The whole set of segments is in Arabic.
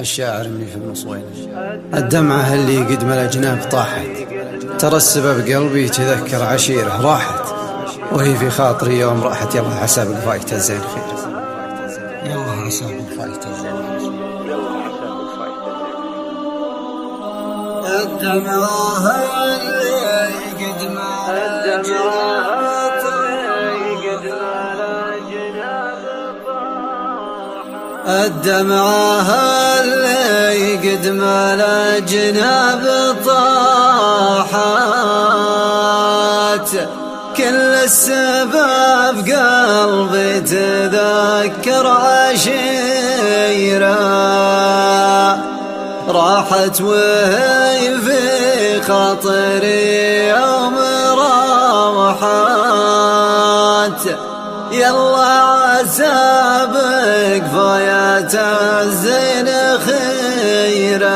الشاعر مني في المصوين الدمعة اللي قد ملا جناب طاحت. ترى السبب قلبي تذكر عشيرة راحت. وهي في خاطري يوم راحت يلا عسى بالفايتة زين خير. يلا عسى بالفايتة زين الدمعة اللي قد ملا جناب الدمعة اللي قد ملا جناب طاحت. كل السبب قلبي تذكر عشيرة. راحت وهي في خاطري يوم روحت يلا عسابك فايات الزين خيرا.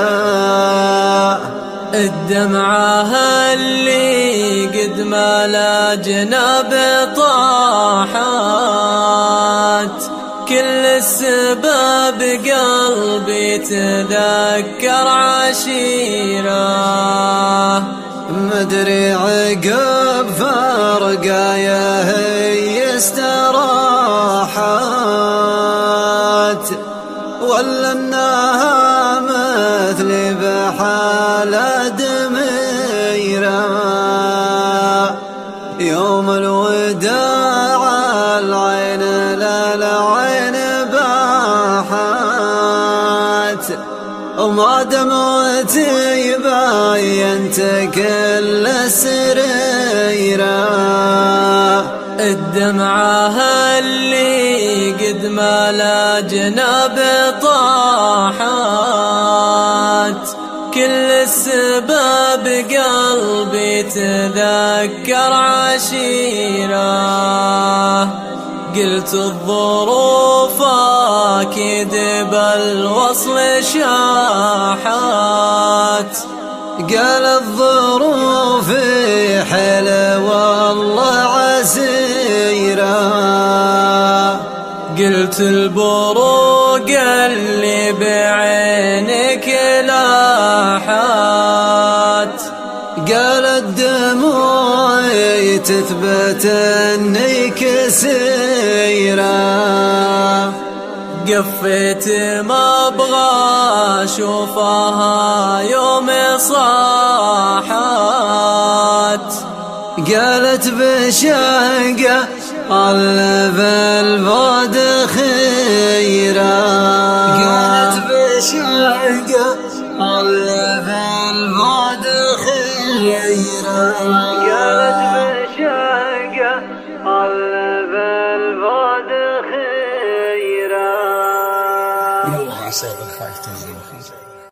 الدمعة اللي قد ما لا جناب طاحت. كل السباب قلبي تذكر عشيره هي استراحت ولا انها مثلي بحال دميره يوم الوداع العين لا العين باحت. وما دموتي بينت كل سريرة الدمعة اللي قد ما لا جناب طاحت كل السباب قلبي تذكر عشيرة. قلت الظروف أكيد بالوصل شاحت. قال الظروف قلت البروق اللي بعينك لاحت قال الدموع تثبت اني كسيرة قفيت ما أبغى أشوفها يوم صاحت. قالت بشقة قلب البعد خيرة قالت بشقة قلب البعد خيرة قالت بشقة قلب البعد خيرة يلا عسى زين خير